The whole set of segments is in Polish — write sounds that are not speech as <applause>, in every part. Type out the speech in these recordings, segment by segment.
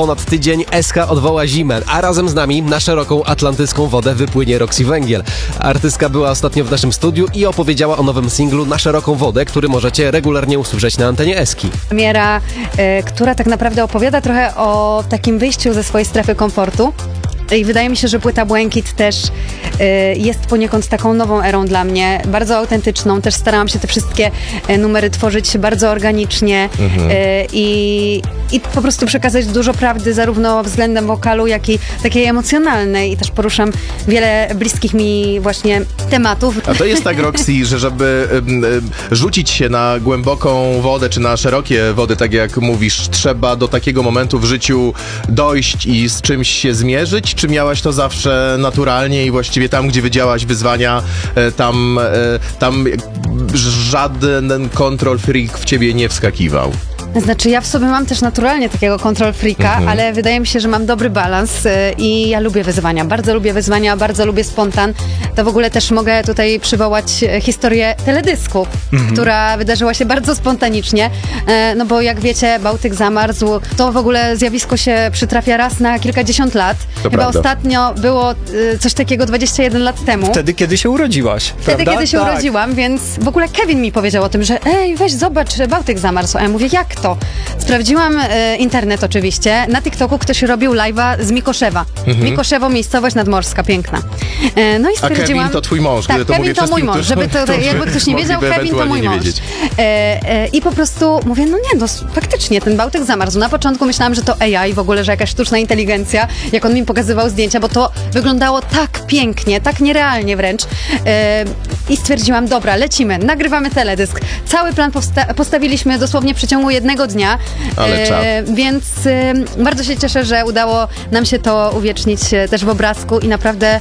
ponad tydzień SK odwoła zimę, a razem z nami na szeroką atlantycką wodę wypłynie Roxy Węgiel. Artystka była ostatnio w naszym studiu i opowiedziała o nowym singlu Na szeroką wodę, który możecie regularnie usłyszeć na antenie Eski. Premiera, e, która tak naprawdę opowiada trochę o takim wyjściu ze swojej strefy komfortu. I wydaje mi się, że płyta Błękit też e, jest poniekąd taką nową erą dla mnie, bardzo autentyczną. Też starałam się te wszystkie e, numery tworzyć bardzo organicznie e, i, i po prostu przekazać dużo prawdy zarówno względem wokalu, jak i takiej emocjonalnej. I też poruszam wiele bliskich mi właśnie tematów. A to jest tak, <laughs> Roxy, że żeby rzucić się na głęboką wodę, czy na szerokie wody, tak jak mówisz, trzeba do takiego momentu w życiu dojść i z czymś się zmierzyć? Czy miałaś to zawsze naturalnie i właściwie tam, gdzie widziałaś wyzwania, e, tam, e, tam żaden control freak w ciebie nie wskakiwał? Znaczy, ja w sobie mam też naturalnie takiego control freaka, Mhm. ale wydaje mi się, że mam dobry balans y, i ja lubię wyzwania. Bardzo lubię wyzwania, bardzo lubię spontan. To w ogóle też mogę tutaj przywołać e, historię teledysku, Mhm. która wydarzyła się bardzo spontanicznie. E, No bo jak wiecie, Bałtyk zamarzł. To w ogóle zjawisko się przytrafia raz na kilkadziesiąt lat. To Chyba prawda. ostatnio było y, coś takiego 21 lat temu. Wtedy, kiedy się urodziłaś, Wtedy, prawda? kiedy się Tak. urodziłam, więc w ogóle Kevin mi powiedział o tym, że ej, weź zobacz, Bałtyk zamarzł. A ja mówię, jak to? Sprawdziłam e, internet oczywiście. Na TikToku ktoś robił live'a z Mikoszewa. Mikoszewo, miejscowość nadmorska, piękna. E, no i Mhm. A stwierdziłam... Kevin to twój mąż, Tak, gdy to Kevin mówię to mój wszystkim, mąż, żeby to, <laughs> jakby ktoś nie wiedział, mogliby Kevin to mój ewentualnie nie mąż. wiedzieć. E, e, I po prostu mówię, no nie, no faktycznie ten Bałtyk zamarzł. Na początku myślałam, że to AI w ogóle, że jakaś sztuczna inteligencja, jak on mi pokazywał zdjęcia, bo to wyglądało tak pięknie, tak nierealnie wręcz. E, I stwierdziłam, dobra, lecimy, nagrywamy teledysk. Cały plan powsta- postawiliśmy dosłownie w przeciągu jednego dnia. Ale czad. Więc e, bardzo się cieszę, że udało nam się to uwiecznić e, też w obrazku i naprawdę,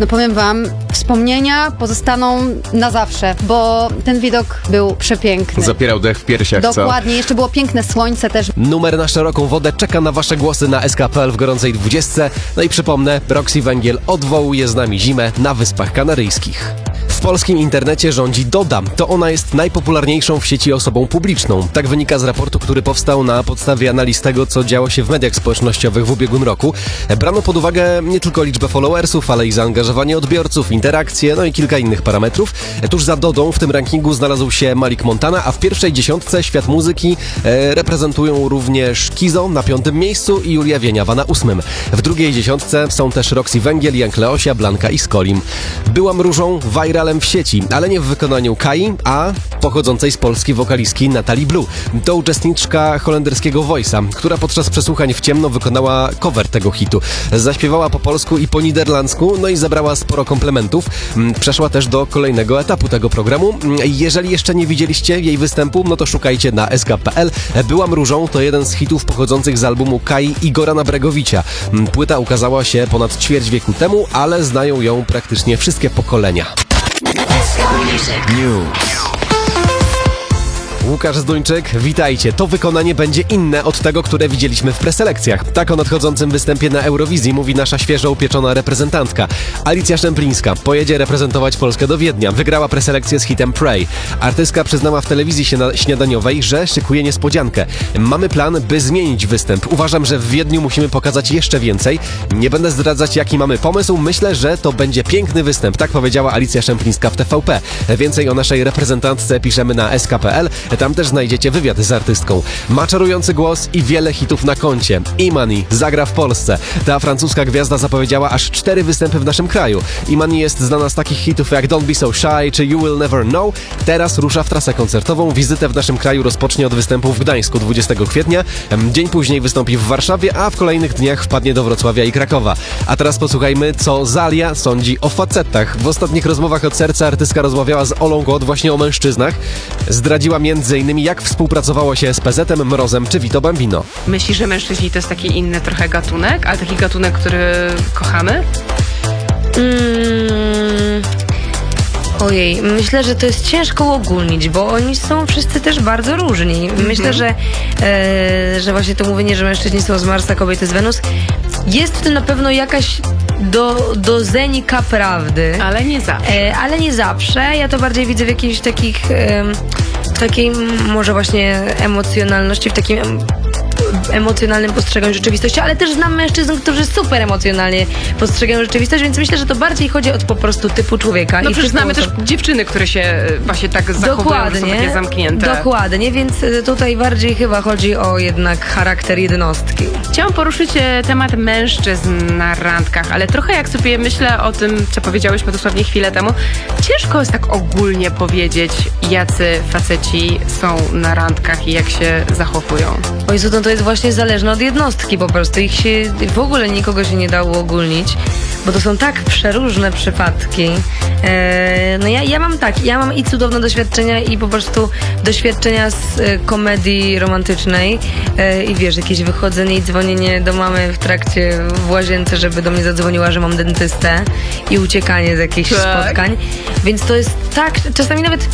no powiem wam, wspomnienia pozostaną na zawsze, bo ten widok był przepiękny. Zapierał dech w piersiach, co? Dokładnie, jeszcze było piękne słońce też. Numer na szeroką wodę czeka na wasze głosy na SKPL w gorącej 20. No i przypomnę, Roxy Węgiel odwołuje z nami zimę na Wyspach Kanaryjskich. W polskim internecie rządzi Doda. To ona jest najpopularniejszą w sieci osobą publiczną. Tak wynika z raportu, który powstał na podstawie analiz tego, co działo się w mediach społecznościowych w ubiegłym roku. Brano pod uwagę nie tylko liczbę followersów, ale i zaangażowanie odbiorców, interakcje, no i kilka innych parametrów. Tuż za Dodą w tym rankingu znalazł się Malik Montana, a w pierwszej dziesiątce świat muzyki e, reprezentują również Kizo na piątym miejscu i Julia Wieniawa na ósmym. W drugiej dziesiątce są też Roxy Węgiel, Jan Kleosia, Blanka i Skolim. Byłam różą w sieci, ale nie w wykonaniu Kai, a pochodzącej z Polski wokalistki Natalie Blue. To uczestniczka holenderskiego Voice'a, która podczas przesłuchań w ciemno wykonała cover tego hitu. Zaśpiewała po polsku i po niderlandzku, no i zebrała sporo komplementów. Mm, Przeszła też do kolejnego etapu tego programu. Mm, Jeżeli jeszcze nie widzieliście jej występu, no to szukajcie na sk.pl. Byłam różą to jeden z hitów pochodzących z albumu Kai Igora Nabregowicza. Mm, Płyta ukazała się ponad ćwierć wieku temu, ale znają ją praktycznie wszystkie pokolenia. Music. News. Łukasz Zduńczyk, witajcie. To wykonanie będzie inne od tego, które widzieliśmy w preselekcjach. Tak o nadchodzącym występie na Eurowizji mówi nasza świeżo upieczona reprezentantka. Alicja Szemplińska pojedzie reprezentować Polskę do Wiednia. Wygrała preselekcję z hitem Pray. Artystka przyznała w telewizji śniada- śniadaniowej, że szykuje niespodziankę. Mamy plan, by zmienić występ. Uważam, że w Wiedniu musimy pokazać jeszcze więcej. Nie będę zdradzać, jaki mamy pomysł. Myślę, że to będzie piękny występ. Tak powiedziała Alicja Szemplińska w TVP. Więcej o naszej reprezentantce piszemy na sk.pl. Tam też znajdziecie wywiad z artystką. Ma czarujący głos i wiele hitów na koncie. Imani zagra w Polsce. Ta francuska gwiazda zapowiedziała aż cztery występy w naszym kraju. Imani jest znana z takich hitów jak Don't Be So Shy czy You Will Never Know. Teraz rusza w trasę koncertową. Wizytę w naszym kraju rozpocznie od występu w Gdańsku 20 kwietnia. Dzień później wystąpi w Warszawie, a w kolejnych dniach wpadnie do Wrocławia i Krakowa. A teraz posłuchajmy, co Zalia sądzi o facetach. W ostatnich rozmowach od serca artystka rozmawiała z Olą God właśnie o mężczyznach. Zdradziła między innymi jak współpracowało się z PZ-em, Mrozem czy Vito Bambino. Myślisz, że mężczyźni to jest taki inny trochę gatunek, ale taki gatunek, który kochamy? Mm, ojej, myślę, że to jest ciężko uogólnić, bo oni są wszyscy też bardzo różni. Myślę, że, e, że właśnie to mówienie, że mężczyźni są z Marsa, kobiety z Wenus, jest w tym na pewno jakaś do, dozenika prawdy. Ale nie zawsze. E, ale nie zawsze. Ja to bardziej widzę w jakichś takich, w takiej może właśnie emocjonalności, w takim emocjonalnym postrzeganiu rzeczywistości, ale też znam mężczyzn, którzy super emocjonalnie postrzegają rzeczywistość, więc myślę, że to bardziej chodzi o po prostu typu człowieka. No i przecież znamy też dziewczyny, które się e, właśnie tak zachowują, że są takie zamknięte. Dokładnie, więc y, tutaj bardziej chyba chodzi o jednak charakter jednostki. Chciałam poruszyć e, temat mężczyzn na randkach, ale trochę jak sobie myślę o tym, co powiedziałyśmy dosłownie chwilę temu, ciężko jest tak ogólnie powiedzieć, jacy faceci są na randkach i jak się zachowują. O Jezu, no to jest właśnie zależne od jednostki po prostu. Ich się, w ogóle nikogo się nie dało ogólnić, bo to są tak przeróżne przypadki. E, no ja, ja mam tak, ja mam i cudowne doświadczenia i po prostu doświadczenia z e, komedii romantycznej e, i wiesz, jakieś wychodzenie i dzwonienie do mamy w trakcie w łazience, żeby do mnie zadzwoniła, że mam dentystę i uciekanie z jakichś Tak. spotkań. Więc to jest tak, czasami nawet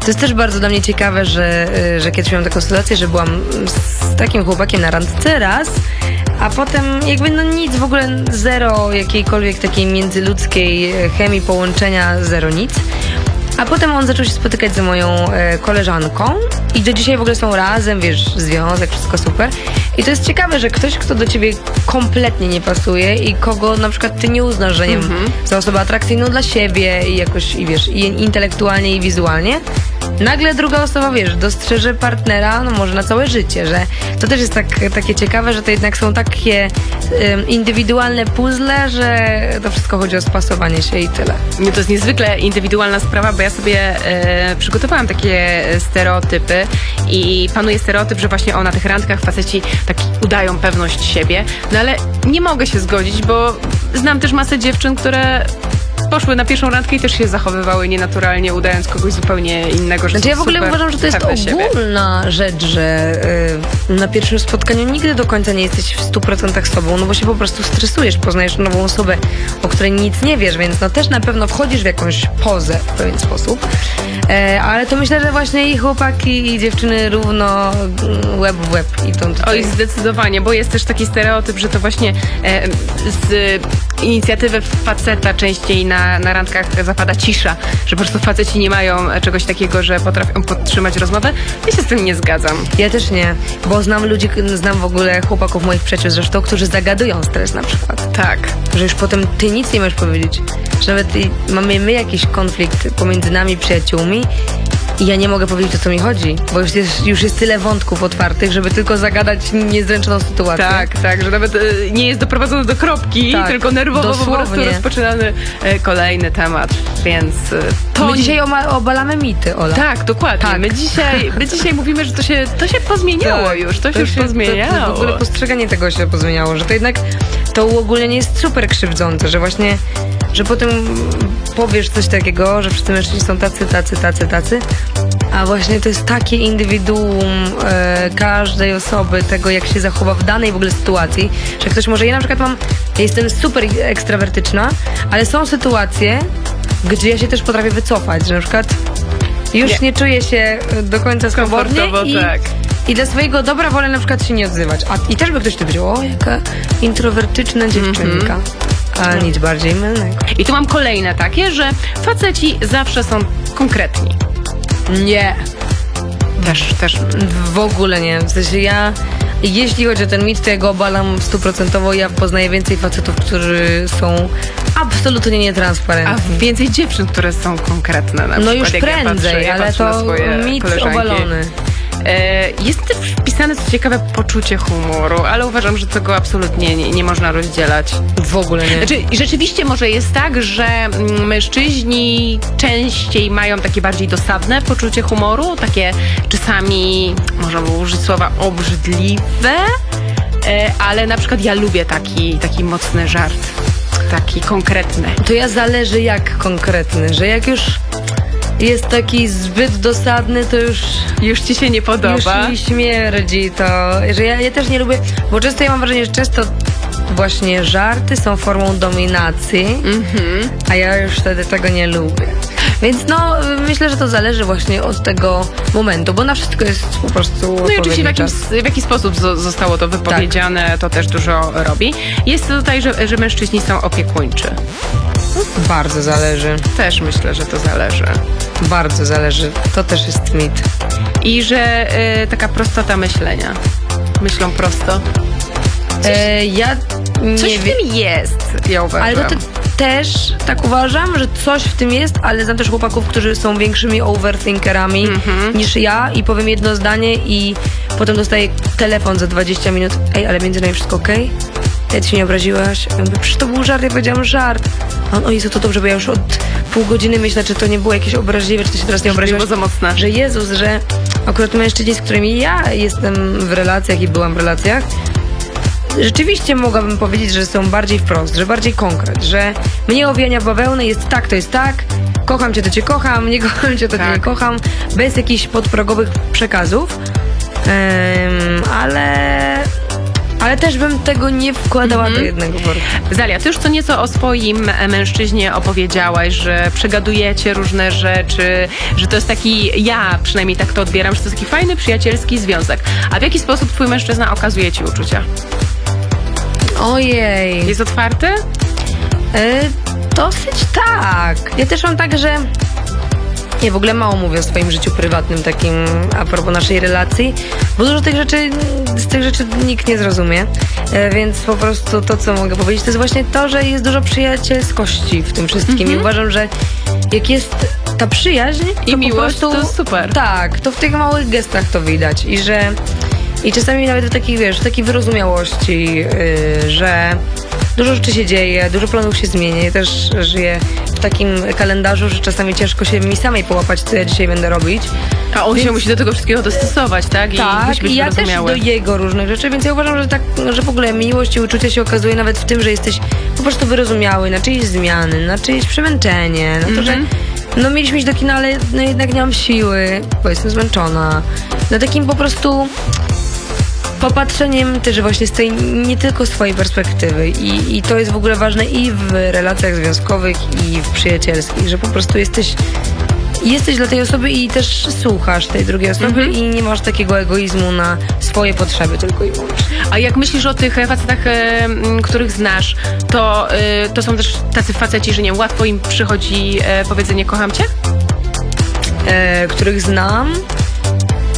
to jest też bardzo dla mnie ciekawe, że, y, że kiedyś miałam taką sytuację, że byłam z takim chłopakiem na randce raz, a potem jakby no nic, w ogóle zero jakiejkolwiek takiej międzyludzkiej e, chemii, połączenia, zero nic. A potem on zaczął się spotykać z moją e, koleżanką i do dzisiaj w ogóle są razem, wiesz, związek, wszystko super. I to jest ciekawe, że ktoś, kto do ciebie kompletnie nie pasuje i kogo na przykład ty nie uznasz, że nie wiem, za osobę atrakcyjną dla siebie i jakoś, i wiesz, i intelektualnie i wizualnie, nagle druga osoba, wiesz, dostrzeże partnera, no może na całe życie, że to też jest tak, takie ciekawe, że to jednak są takie em, indywidualne puzzle, że to wszystko chodzi o spasowanie się i tyle. Nie, To jest niezwykle indywidualna sprawa, bo ja sobie e, przygotowałam takie stereotypy i panuje stereotyp, że właśnie o na tych randkach faceci tak udają pewność siebie, no ale nie mogę się zgodzić, bo znam też masę dziewczyn, które poszły na pierwszą randkę i też się zachowywały nienaturalnie, udając kogoś zupełnie innego, że Znaczy ja w ogóle uważam, że to jest pewne siebie. ogólna rzecz, że y, na pierwszym spotkaniu nigdy do końca nie jesteś w 100% sobą, no bo się po prostu stresujesz, poznajesz nową osobę, o której nic nie wiesz, więc no też na pewno wchodzisz w jakąś pozę w pewien sposób. E, ale to myślę, że właśnie i chłopaki i dziewczyny równo mm, łeb w łeb idą tutaj. Oj, zdecydowanie, bo jest też taki stereotyp, że to właśnie e, z inicjatywy faceta częściej na, na randkach zapada cisza, że po prostu faceci nie mają e, czegoś takiego, że potrafią podtrzymać rozmowę. Ja się z tym nie zgadzam. Ja też nie, bo znam ludzi, znam w ogóle chłopaków moich przyjaciół zresztą, którzy zagadują stres na przykład. Tak. że już potem ty nic nie możesz powiedzieć. Że nawet mamy my jakiś konflikt pomiędzy nami, przyjaciółmi i ja nie mogę powiedzieć o co mi chodzi, bo już jest, już jest tyle wątków otwartych, żeby tylko zagadać niezręczną sytuację. Tak, tak, że nawet e, nie jest doprowadzony do kropki, Tak, tylko nerwowo po prostu dosłownie. rozpoczynany e, kolejny temat, więc e, To my dzisiaj oma- obalamy mity, Ola. Tak, dokładnie. Tak. My, dzisiaj, my dzisiaj <laughs> mówimy, że to się, to się pozmieniało Tak. już, to, się już To, pozmieniało. to w ogóle postrzeganie tego się pozmieniało, że to jednak to uogólnienie jest super krzywdzące, że właśnie, że potem powiesz coś takiego, że wszyscy mężczyźni są tacy, tacy, tacy, tacy, a właśnie to jest takie indywiduum e, każdej osoby, tego jak się zachowa w danej w ogóle sytuacji, że ktoś może, ja na przykład mam, jestem super ekstrawertyczna, ale są sytuacje, gdzie ja się też potrafię wycofać, że na przykład już Nie. nie, czuję się do końca swobodnie i, tak. i dla swojego dobra wolę na przykład się nie odzywać. A, I też by ktoś tu powiedział, o jaka introwertyczna dziewczynka. A nic bardziej mylnego. I tu mam kolejne takie, że faceci zawsze są konkretni. Nie. Też, też. W ogóle nie. W sensie ja, jeśli chodzi o ten mit, to ja go obalam stuprocentowo. Ja poznaję więcej facetów, którzy są absolutnie A nietransparentni. więcej dziewczyn, które są konkretne na No przykład, już jak ja prędzej, patrzę, ja ale patrzę na to swoje mit koleżanki. obalony. E, jest też wpisane, co ciekawe, poczucie humoru, ale uważam, że tego absolutnie nie, nie można rozdzielać. W ogóle nie. Znaczy, rzeczywiście może jest tak, że mm, mężczyźni częściej mają takie bardziej dosadne poczucie humoru, takie czasami, możemy użyć słowa obrzydliwe, e, ale na przykład ja lubię taki, taki mocny żart, taki konkretny. To ja zależy jak konkretny, że jak już jest taki zbyt dosadny, to już Już ci się nie podoba? Już mi śmierdzi to, że ja, ja też nie lubię, bo często ja mam wrażenie, że często właśnie żarty są formą dominacji, Mhm. a ja już wtedy tego nie lubię. Więc no, myślę, że to zależy właśnie od tego momentu, bo na wszystko jest po prostu No i oczywiście w, odpowiedni jakim, czas. w jaki sposób zo- zostało to wypowiedziane, to też dużo robi. Jest tutaj, że, że mężczyźni są opiekuńczy. Bardzo zależy, Też myślę, że to zależy. bardzo zależy. To też jest mit. I że y, taka prostota myślenia. myślą prosto. E, ja Coś nie w wiem. tym jest, ja uważam. Ale to te, też tak uważam, że coś w tym jest, ale znam też chłopaków, którzy są większymi overthinkerami Mhm. niż ja i powiem jedno zdanie i potem dostaję telefon za 20 minut. Ej, ale między nami wszystko okej? Ty się nie obraziłaś? Ja mówię, przecież to był żart, ja powiedziałam żart. A on, o Jezu, to dobrze, bo ja już od pół godziny myślę, czy to nie było jakieś obraźliwe, czy ty się teraz nie obraziłaś. było za mocne. Że Jezus, że akurat mężczyźni, z którymi ja jestem w relacjach i byłam w relacjach, rzeczywiście mogłabym powiedzieć, że są bardziej wprost, że bardziej konkret, że mnie owijania bawełny jest tak, to jest tak, kocham cię, to cię kocham, nie kocham cię, to cię Tak. nie kocham, bez jakichś podprogowych przekazów, Em, ale... Ale też bym tego nie wkładała do jednego worka. Zalia, ty już co nieco o swoim e, mężczyźnie opowiedziałaś, że przegadujecie różne rzeczy, że to jest taki, ja przynajmniej tak to odbieram, że to jest taki fajny, przyjacielski związek. A w jaki sposób twój mężczyzna okazuje ci uczucia? Ojej. Jest otwarty? E, dosyć tak. Ja też mam tak, że ja w ogóle mało mówię o swoim życiu prywatnym, takim a propos naszej relacji, bo dużo tych rzeczy, tych rzeczy nikt nie zrozumie. E, więc po prostu to, co mogę powiedzieć, to jest właśnie to, że jest dużo przyjacielskości w tym wszystkim. I uważam, że jak jest ta przyjaźń to I miłość, prostu, to super. Tak, to w tych małych gestach to widać i że i czasami nawet w takiej, wiesz, w takiej wyrozumiałości, yy, że dużo rzeczy się dzieje, dużo planów się zmienia. Ja też żyję w takim kalendarzu, że czasami ciężko się mi samej połapać, co ja dzisiaj będę robić. A on się musi do tego wszystkiego dostosować, tak? I Tak, musi być i ja też do jego różnych rzeczy, więc ja uważam, że tak, że w ogóle miłość i uczucie się okazuje nawet w tym, że jesteś po prostu wyrozumiały na czyjeś zmiany, na czyjeś przemęczenie, na to, że no mieliśmy iść do kina, ale no jednak nie mam siły, bo jestem zmęczona. Na takim po prostu popatrzeniem też właśnie z tej nie tylko swojej perspektywy I, i to jest w ogóle ważne i w relacjach związkowych i w przyjacielskich, że po prostu jesteś jesteś dla tej osoby i też słuchasz tej drugiej osoby i nie masz takiego egoizmu na swoje potrzeby tylko i wyłącznie. A jak myślisz o tych facetach, e, których znasz, to, e, to są też tacy faceci, że nie łatwo im przychodzi e, powiedzenie kocham cię? e, których znam?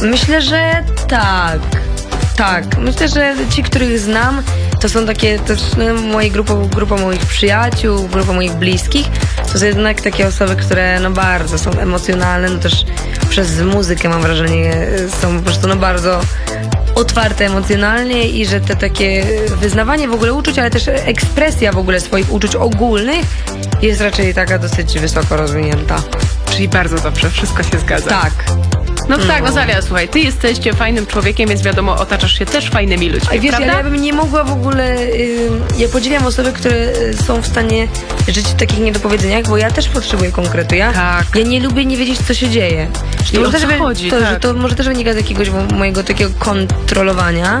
Myślę, że tak. Tak. Myślę, że ci, których znam, to są takie też no, mojej grupa, grupa moich przyjaciół, grupa moich bliskich. To są jednak takie osoby, które no bardzo są emocjonalne, no też przez muzykę mam wrażenie są po prostu no bardzo otwarte emocjonalnie i że te takie wyznawanie w ogóle uczuć, ale też ekspresja w ogóle swoich uczuć ogólnych jest raczej taka dosyć wysoko rozwinięta. Czyli bardzo dobrze, wszystko się zgadza. Tak. No tak, no Zalia, słuchaj, ty jesteś fajnym człowiekiem, więc wiadomo, otaczasz się też fajnymi ludźmi, wiesz, prawda? ale ja bym nie mogła w ogóle. y, ja podziwiam osoby, które y, są w stanie żyć w takich niedopowiedzeniach, bo ja też potrzebuję konkretu. Ja, Tak. ja nie lubię nie wiedzieć, co się dzieje. I o może co też, wy- chodzi, to, tak. że to może też wynika z jakiegoś mo- mojego takiego kontrolowania.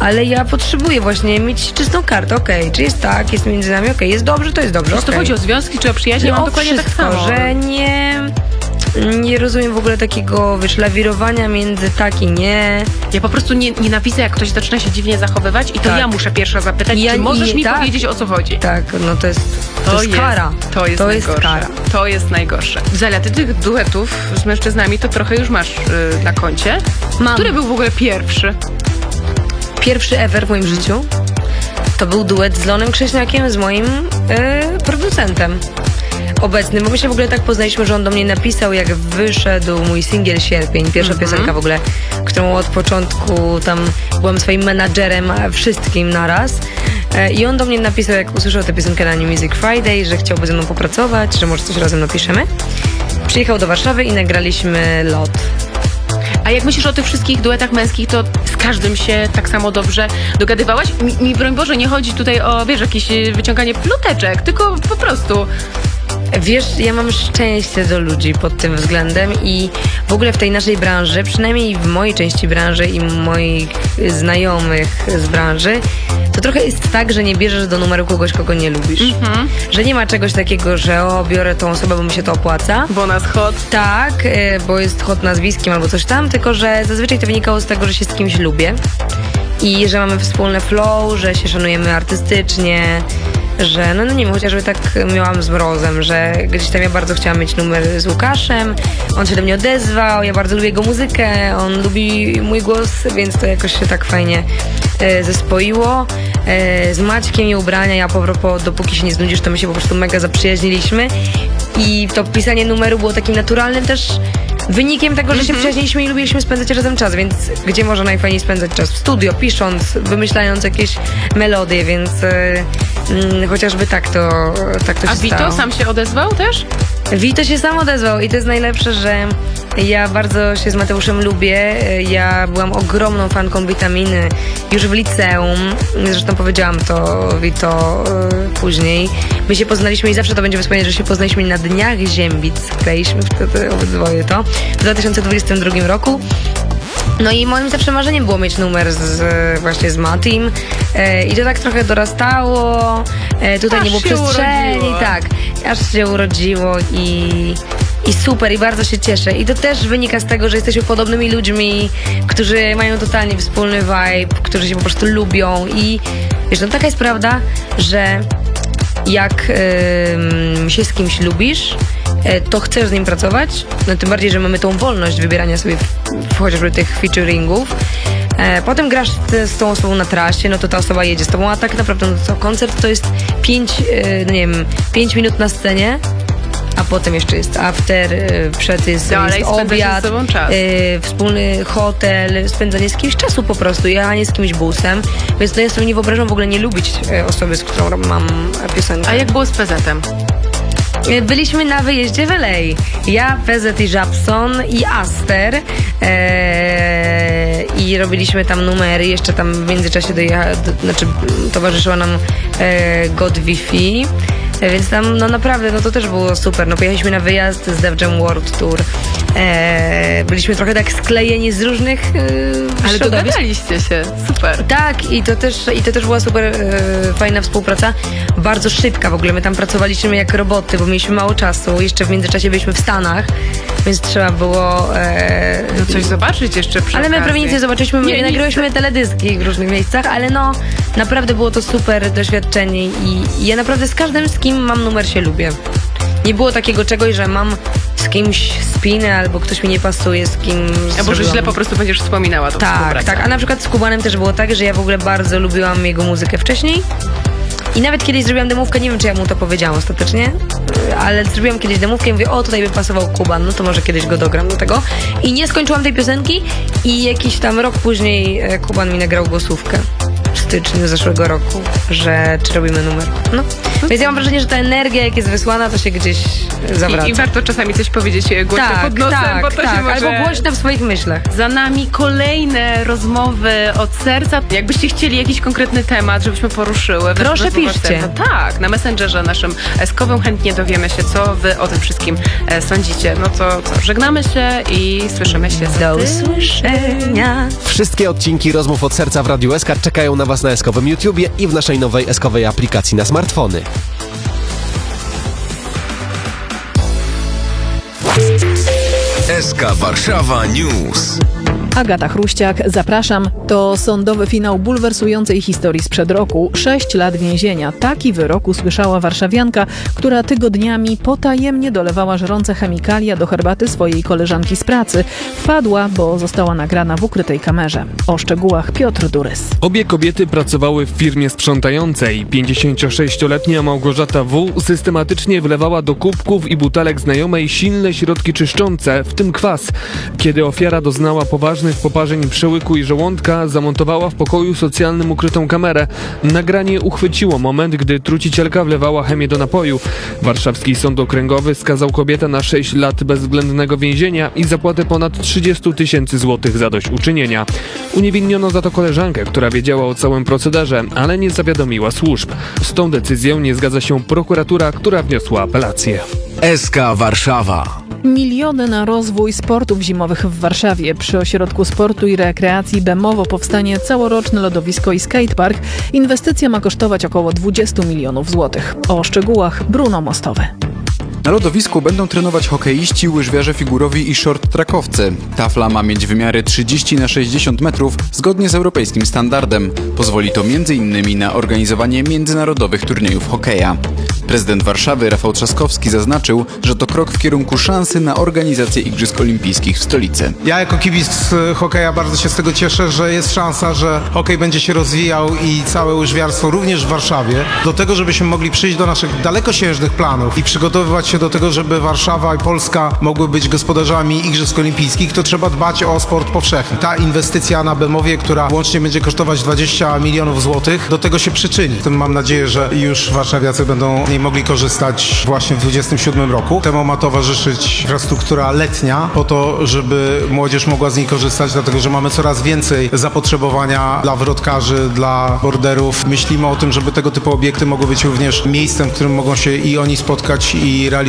Ale ja potrzebuję właśnie mieć czystą kartę. Okej, czy jest tak, jest między nami, okej, jest dobrze, to jest dobrze. Czy to okej. chodzi o związki, czy o przyjaźnie? Mam o dokładnie wszystko, tak samo. że nie, nie rozumiem w ogóle takiego, wiesz, lawirowania między tak i nie. Ja po prostu nie, nienawidzę, jak ktoś zaczyna się dziwnie zachowywać i to Tak. ja muszę pierwsza zapytać, Ja czy możesz nie- mi tak. powiedzieć, o co chodzi? Tak, no to jest, to jest kara. To jest to jest najgorsze. kara. To jest najgorsze. Zalia, ty tych duetów z mężczyznami to trochę już masz y, na koncie. Mam. Który był w ogóle pierwszy? Pierwszy ever w moim życiu to był duet z Lonem Krześniakiem, z moim e, producentem obecnym, bo my się w ogóle tak poznaliśmy, że on do mnie napisał, jak wyszedł mój singiel Sierpień, pierwsza piosenka w ogóle, którą od początku tam byłam swoim menadżerem wszystkim naraz. E, I on do mnie napisał, jak usłyszał tę piosenkę na New Music Friday, że chciałby ze mną popracować, że może coś razem napiszemy. Przyjechał do Warszawy i nagraliśmy lot. A jak myślisz o tych wszystkich duetach męskich, to z każdym się tak samo dobrze dogadywałaś? Mi, mi broń Boże, nie chodzi tutaj o, wiesz, jakieś y, wyciąganie pluteczek, tylko po prostu Wiesz, ja mam szczęście do ludzi pod tym względem i w ogóle w tej naszej branży, przynajmniej w mojej części branży i moich znajomych z branży, to trochę jest tak, że nie bierzesz do numeru kogoś, kogo nie lubisz. Że nie ma czegoś takiego, że o, biorę tą osobę, bo mi się to opłaca. bo nas hot. Tak, y, bo jest hot nazwiskiem albo coś tam, tylko że zazwyczaj to wynikało z tego, że się z kimś lubię i że mamy wspólne flow, że się szanujemy artystycznie, że no, no nie wiem, chociażby tak miałam z Mrozem, że gdzieś tam ja bardzo chciałam mieć numer z Łukaszem, on się do mnie odezwał, ja bardzo lubię jego muzykę, on lubi mój głos, więc to jakoś się tak fajnie e, zespoiło. E, z Maćkiem i ubrania, ja po propos, dopóki się nie znudzisz, to my się po prostu mega zaprzyjaźniliśmy i to pisanie numeru było takim naturalnym też wynikiem tego, że się przyjaźniliśmy i lubiliśmy spędzać razem czas, więc gdzie można najfajniej spędzać czas? W studio, pisząc, wymyślając jakieś melodie, więc e, mm, chociażby tak to, tak to się A Vito stało. sam się odezwał też? Wito się sam odezwał i to jest najlepsze, że ja bardzo się z Mateuszem lubię. Ja byłam ogromną fanką witaminy już w liceum. Zresztą powiedziałam to Wito e, później. My się poznaliśmy i zawsze to będzie wspomnieć, że się poznaliśmy na Dniach Ziębic. Graliśmy wtedy obydwoje to w 2022 roku. No i moim zawsze marzeniem było mieć numer z, właśnie z Matim. E, i to tak trochę dorastało, e, tutaj Aż nie było przestrzeni, urodziło. tak, aż się urodziło i, i super i bardzo się cieszę. I to też wynika z tego, że jesteśmy podobnymi ludźmi, którzy mają totalnie wspólny vibe, którzy się po prostu lubią. I wiesz, no taka jest prawda, że jak ym, się z kimś lubisz, to chcesz z nim pracować, no tym bardziej, że mamy tą wolność wybierania sobie chociażby tych featuringów. E, potem grasz z, tą osobą na trasie, no to ta osoba jedzie z tobą, a tak naprawdę no co, koncert to jest 5, no nie wiem, 5 minut na scenie, a potem jeszcze jest after, e, przed jest, Dalej jest obiad, e, wspólny hotel, spędzanie z kimś czasu po prostu, jechanie z kimś busem, więc no ja sobie nie wyobrażam w ogóle nie lubić e, osoby, z którą mam piosenkę. A jak było z PZ-em? E, Byliśmy na wyjeździe w LA. Ja, PZ i Żabson i Aster. E, I robiliśmy tam numery. Jeszcze tam w międzyczasie dojecha, do, znaczy towarzyszyła nam e, God Wi-Fi. E, Więc tam no naprawdę, no to też było super. No pojechaliśmy na wyjazd z Def Jam World Tour. E, byliśmy trochę tak sklejeni z różnych e, Ale dogadaliście się, super. Tak, i to też, i to też była super e, fajna współpraca. Bardzo szybka w ogóle. My tam pracowaliśmy jak roboty, bo mieliśmy mało czasu. Jeszcze w międzyczasie byliśmy w Stanach, więc trzeba było. E, No coś zobaczyć jeszcze przy ale my prawie nic nie zobaczyliśmy, Nie, my nagrywałyśmy teledyski w różnych miejscach, ale no naprawdę było to super doświadczenie i, i ja naprawdę z każdym, z kim mam numer się lubię. Nie było takiego czegoś, że mam z kimś spinę albo ktoś mi nie pasuje, z kim Albo że źle po prostu będziesz wspominała tą tak, tak. A na przykład z Kubanem też było tak, że ja w ogóle bardzo lubiłam jego muzykę wcześniej. I nawet kiedyś zrobiłam demówkę, nie wiem czy ja mu to powiedziałam ostatecznie, ale zrobiłam kiedyś demówkę i mówię, o tutaj by pasował Kuban, no to może kiedyś go dogram do tego. I nie skończyłam tej piosenki i jakiś tam rok później e, Kuban mi nagrał głosówkę styczniu zeszłego roku, że czy robimy numer. No. Więc ja mam wrażenie, że ta energia jak jest wysłana, to się gdzieś zawraca. I, I warto czasami coś powiedzieć głośno tak, pod nosem, tak, bo to tak. się może... Albo głośno w swoich myślach. Za nami kolejne rozmowy od serca. Jakbyście chcieli jakiś konkretny temat, żebyśmy poruszyły. Proszę, piszcie. serca. Tak, na Messengerze naszym eskowym chętnie dowiemy się, co wy o tym wszystkim e, sądzicie. No to co, żegnamy się i słyszymy się Do usłyszenia. Wszystkie odcinki rozmów od serca w Radiu SK czekają na Was na Eskowym YouTubie i w naszej nowej Eskowej aplikacji na smartfony. SK Warszawa News. Agata Chruściak, zapraszam. To sądowy finał bulwersującej historii sprzed roku. Sześć lat więzienia. Taki wyrok usłyszała warszawianka, która tygodniami potajemnie dolewała żrące chemikalia do herbaty swojej koleżanki z pracy. Wpadła, bo została nagrana w ukrytej kamerze. O szczegółach Piotr Durys. Obie kobiety pracowały w firmie sprzątającej. 56-letnia Małgorzata W. systematycznie wlewała do kubków i butelek znajomej silne środki czyszczące, w tym kwas. Kiedy ofiara doznała poważnych poparzeń przełyku i żołądka, zamontowała w pokoju socjalnym ukrytą kamerę. Nagranie uchwyciło moment, gdy trucicielka wlewała chemię do napoju. Warszawski Sąd Okręgowy skazał kobietę na 6 lat bezwzględnego więzienia i zapłatę ponad 30 tysięcy złotych za dość-uczynienia. Uniewinniono za to koleżankę, która wiedziała o całym procederze, ale nie zawiadomiła służb. Z tą decyzją nie zgadza się prokuratura, która wniosła apelację. SK Warszawa. Miliony na rozwój sportów zimowych w Warszawie. Przy ośrodku sportu i rekreacji Bemowo powstanie całoroczne lodowisko i skatepark. Inwestycja ma kosztować około 20 milionów złotych. O szczegółach Bruno Mostowy. Na lodowisku będą trenować hokeiści, łyżwiarze figurowi i short-trackowcy. Tafla ma mieć wymiary 30 na 60 metrów zgodnie z europejskim standardem. Pozwoli to m.in. na organizowanie międzynarodowych turniejów hokeja. Prezydent Warszawy Rafał Trzaskowski zaznaczył, że to krok w kierunku szansy na organizację Igrzysk Olimpijskich w stolicy. Ja jako kibic hokeja bardzo się z tego cieszę, że jest szansa, że hokej będzie się rozwijał i całe łyżwiarstwo również w Warszawie, do tego, żebyśmy mogli przyjść do naszych dalekosiężnych planów i przygotowywać się do tego, żeby Warszawa i Polska mogły być gospodarzami Igrzysk Olimpijskich, to trzeba dbać o sport powszechny. Ta inwestycja na Bemowie, która łącznie będzie kosztować 20 milionów złotych, do tego się przyczyni. Tym mam nadzieję, że już warszawiacy będą z niej mogli korzystać właśnie w 2027 roku. Temu ma towarzyszyć infrastruktura letnia po to, żeby młodzież mogła z niej korzystać, dlatego że mamy coraz więcej zapotrzebowania dla wrotkarzy, dla borderów. Myślimy o tym, żeby tego typu obiekty mogły być również miejscem, w którym mogą się i oni spotkać i realizować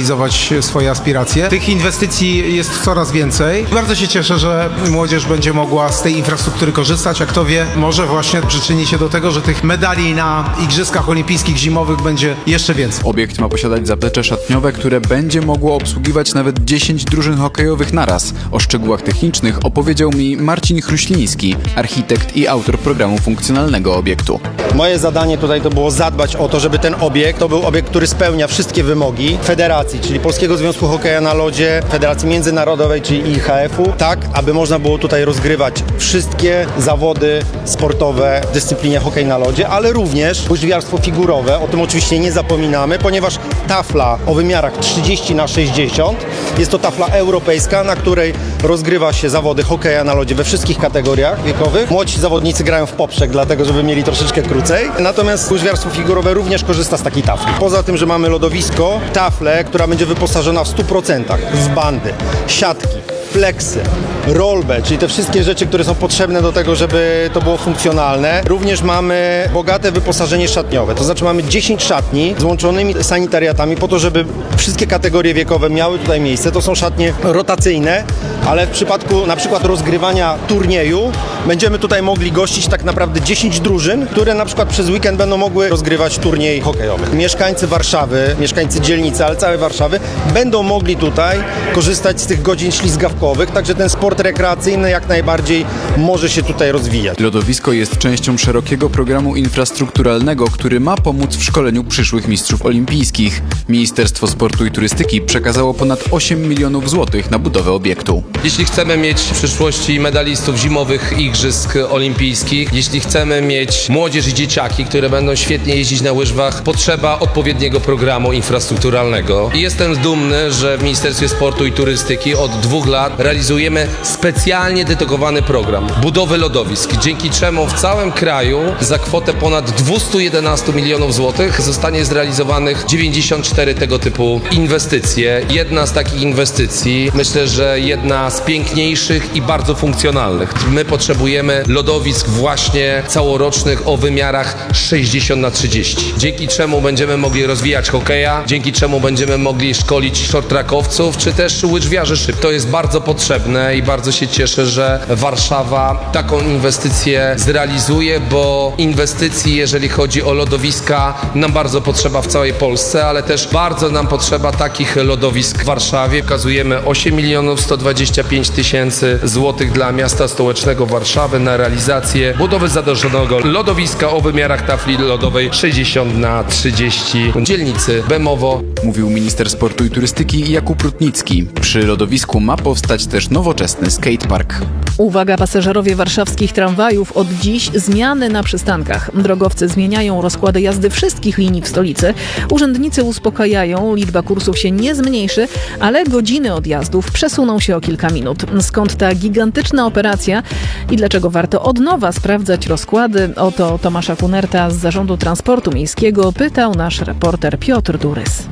swoje aspiracje. Tych inwestycji jest coraz więcej. Bardzo się cieszę, że młodzież będzie mogła z tej infrastruktury korzystać, a kto wie, może właśnie przyczyni się do tego, że tych medali na Igrzyskach Olimpijskich Zimowych będzie jeszcze więcej. Obiekt ma posiadać zaplecze szatniowe, które będzie mogło obsługiwać nawet 10 drużyn hokejowych naraz. O szczegółach technicznych opowiedział mi Marcin Chruśliński, architekt i autor programu funkcjonalnego obiektu. Moje zadanie tutaj to było zadbać o to, żeby ten obiekt to był obiekt, który spełnia wszystkie wymogi federacji, czyli Polskiego Związku Hokeja na Lodzie, Federacji Międzynarodowej, czyli IHF-u, tak aby można było tutaj rozgrywać wszystkie zawody sportowe w dyscyplinie hokej na lodzie, ale również łyżwiarstwo figurowe, o tym oczywiście nie zapominamy, ponieważ tafla o wymiarach 30 na 60 jest to tafla europejska, na której rozgrywa się zawody hokeja na lodzie we wszystkich kategoriach wiekowych. Młodzi zawodnicy grają w poprzek, dlatego żeby mieli troszeczkę krócej. Natomiast łyżwiarstwo figurowe również korzysta z takiej tafli. Poza tym, że mamy lodowisko, taflę, która będzie wyposażona w 100% w bandy, siatki, fleksy, rollbę, czyli te wszystkie rzeczy, które są potrzebne do tego, żeby to było funkcjonalne. Również mamy bogate wyposażenie szatniowe, to znaczy mamy 10 szatni z łączonymi sanitariatami po to, żeby wszystkie kategorie wiekowe miały tutaj miejsce. To są szatnie rotacyjne, ale w przypadku na przykład rozgrywania turnieju będziemy tutaj mogli gościć tak naprawdę 10 drużyn, które na przykład przez weekend będą mogły rozgrywać turniej hokejowy. Mieszkańcy Warszawy, mieszkańcy dzielnicy, ale całej Warszawy będą mogli tutaj korzystać z tych godzin ślizgawkowych, także ten sport rekreacyjny jak najbardziej może się tutaj rozwijać. Lodowisko jest częścią szerokiego programu infrastrukturalnego, który ma pomóc w szkoleniu przyszłych mistrzów olimpijskich. Ministerstwo Sportu i Turystyki przekazało ponad 8 milionów złotych na budowę obiektu. Jeśli chcemy mieć w przyszłości medalistów zimowych Igrzysk Olimpijskich, jeśli chcemy mieć młodzież i dzieciaki, które będą świetnie jeździć na łyżwach, potrzeba odpowiedniego programu infrastrukturalnego. I jestem dumny, że w Ministerstwie Sportu i Turystyki od dwóch lat realizujemy specjalnie dedykowany program budowy lodowisk, dzięki czemu w całym kraju za kwotę ponad 211 milionów złotych zostanie zrealizowanych 94 tego typu inwestycje. Jedna z takich inwestycji, myślę, że jedna z piękniejszych i bardzo funkcjonalnych. My potrzebujemy lodowisk właśnie całorocznych o wymiarach 60 na 30. Dzięki czemu będziemy mogli rozwijać hokeja, dzięki czemu będziemy mogli szkolić shorttrackowców, czy też łyżwiarzy szyb. To jest bardzo potrzebne i bardzo się cieszę, że Warszawa taką inwestycję zrealizuje, bo inwestycji, jeżeli chodzi o lodowiska, nam bardzo potrzeba w całej Polsce, ale też bardzo nam potrzeba takich lodowisk w Warszawie. Pokazujemy 8 milionów 125 tysięcy złotych dla miasta stołecznego Warszawy na realizację budowy zadłużonego lodowiska o wymiarach tafli lodowej 60 na 30 dzielnicy Bemowo. Mówił minister sportu i turystyki Jakub Rutnicki. Przy lodowisku ma powstać też nowoczesny skatepark. Uwaga pasażerowie warszawskich tramwajów, od dziś zmiany na przystankach. Drogowcy zmieniają rozkłady jazdy wszystkich linii w stolicy. Urzędnicy uspokajają, liczba kursów się nie zmniejszy, ale godziny odjazdów przesuną się o kilka minut. Skąd ta gigantyczna operacja i dlaczego warto od nowa sprawdzać rozkłady? O to Tomasza Kunerta z Zarządu Transportu Miejskiego pytał nasz reporter Piotr Durys.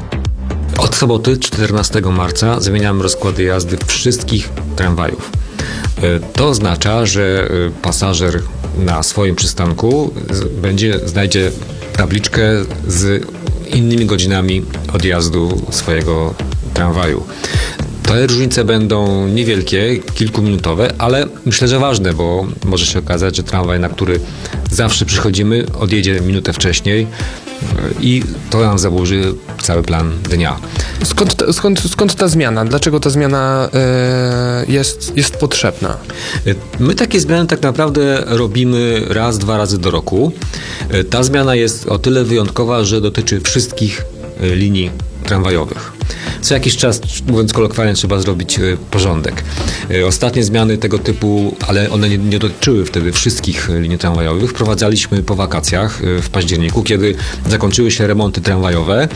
Od soboty 14 marca zmieniamy rozkłady jazdy wszystkich tramwajów. E, To oznacza, że e, pasażer na swoim przystanku będzie znajdzie tabliczkę z innymi godzinami odjazdu swojego tramwaju. Te różnice będą niewielkie, kilkuminutowe, ale myślę, że ważne, bo może się okazać, że tramwaj, na który zawsze przychodzimy, odjedzie minutę wcześniej i to nam zaburzy cały plan dnia. Skąd, ta- skąd, skąd ta zmiana? Dlaczego ta zmiana e, jest, jest potrzebna? My takie zmiany tak naprawdę robimy raz, dwa razy do roku. Ta zmiana jest o tyle wyjątkowa, że dotyczy wszystkich e, linii tramwajowych. Co jakiś czas, mówiąc kolokwialnie, trzeba zrobić e, porządek. E, Ostatnie zmiany tego typu, ale one nie, nie dotyczyły wtedy wszystkich e, linii tramwajowych, wprowadzaliśmy po wakacjach w październiku, kiedy zakończyły się remonty tramwajowe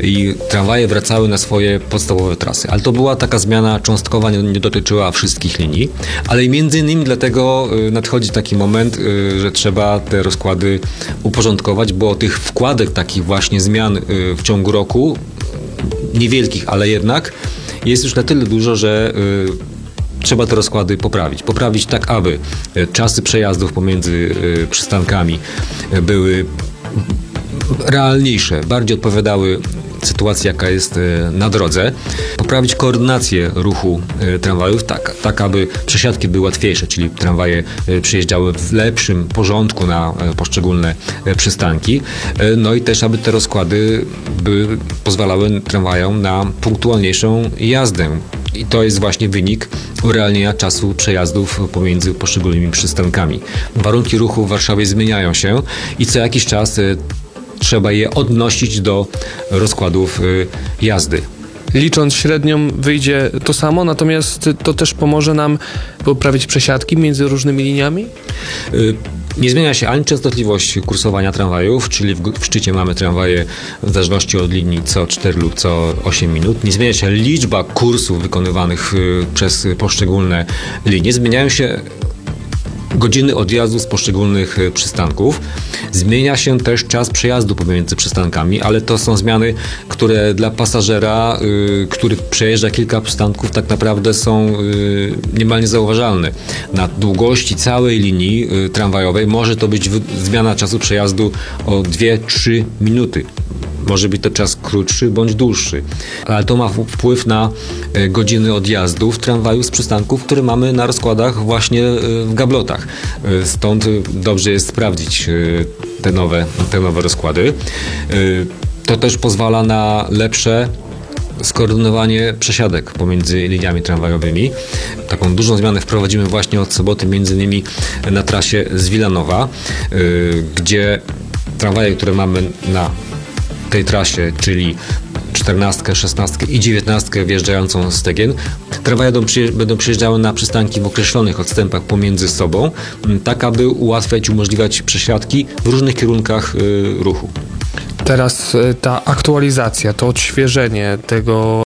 i tramwaje wracały na swoje podstawowe trasy. Ale to była taka zmiana cząstkowa, nie, nie dotyczyła wszystkich linii, ale między innymi dlatego nadchodzi taki moment, że trzeba te rozkłady uporządkować, bo tych wkładek takich właśnie zmian w ciągu roku niewielkich, ale jednak jest już na tyle dużo, że y, trzeba te rozkłady poprawić. Poprawić tak, aby y, czasy przejazdów pomiędzy y, przystankami były realniejsze, bardziej odpowiadały sytuacji, jaka jest y, na drodze. Poprawić koordynację ruchu y, tramwajów, tak, tak aby przesiadki były łatwiejsze, czyli tramwaje y, przyjeżdżały w lepszym porządku na poszczególne przystanki. No i też, aby te rozkłady były, pozwalały tramwajom na punktualniejszą jazdę. I to jest właśnie wynik urealnienia czasu przejazdów pomiędzy poszczególnymi przystankami. Warunki ruchu w Warszawie zmieniają się i co jakiś czas trzeba je odnosić do rozkładów y, jazdy. Licząc średnią wyjdzie to samo, natomiast to też pomoże nam poprawić przesiadki między różnymi liniami? Y, Nie zmienia się ani częstotliwość kursowania tramwajów, czyli w, w szczycie mamy tramwaje w zależności od linii co 4 lub co 8 minut. Nie zmienia się liczba kursów wykonywanych y, przez poszczególne linie. Zmieniają się godziny odjazdu z poszczególnych y, przystanków. Zmienia się też czas przejazdu pomiędzy przystankami, ale to są zmiany, które dla pasażera, y, który przejeżdża kilka przystanków, tak naprawdę są y, niemal niezauważalne. Na długości całej linii tramwajowej może to być zmiana czasu przejazdu o 2-3 minuty. Może być to czas krótszy bądź dłuższy, ale to ma wpływ na e, godziny odjazdu w tramwaju z przystanków, które mamy na rozkładach właśnie e, w gablotach. E, Stąd dobrze jest sprawdzić e, te nowe, te nowe rozkłady. E, To też pozwala na lepsze skoordynowanie przesiadek pomiędzy liniami tramwajowymi. Taką dużą zmianę wprowadzimy właśnie od soboty, między innymi na trasie z Wilanowa, gdzie tramwaje, które mamy na tej trasie, czyli 14, 16 i 19 wjeżdżającą z Tegien. Tramwaje będą, przyje- będą przyjeżdżały na przystanki w określonych odstępach pomiędzy sobą, m, tak aby ułatwiać, umożliwiać przesiadki w różnych kierunkach y, ruchu. Teraz e, ta aktualizacja, to odświeżenie tego